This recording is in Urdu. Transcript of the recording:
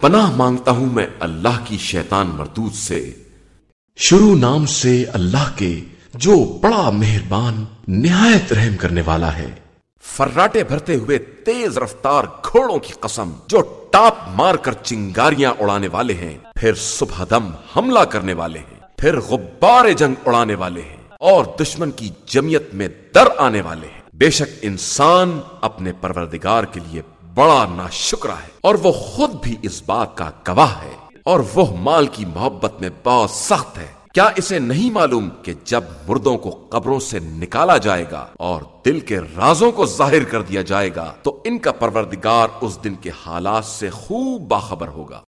پناہ مانگتا ہوں میں اللہ کی شیطان مردود سے۔ شروع نام سے اللہ کے جو بڑا مہربان، نہایت رحم کرنے والا ہے۔ فراٹے بھرتے ہوئے تیز رفتار گھوڑوں کی قسم، جو ٹاپ مار کر چنگاریاں اڑانے والے ہیں، پھر صبح دم حملہ کرنے والے ہیں، پھر غبار جنگ اڑانے والے ہیں اور دشمن کی جمعیت میں در آنے والے ہیں۔ بے شک انسان اپنے پروردگار کے لیے بڑا ناشکرا ہے اور وہ خود بھی اس بات کا گواہ ہے اور وہ مال کی محبت میں بہت سخت ہے۔ کیا اسے نہیں معلوم کہ جب مردوں کو قبروں سے نکالا جائے گا اور دل کے رازوں کو ظاہر کر دیا جائے گا تو ان کا پروردگار اس دن کے حالات سے خوب باخبر ہوگا۔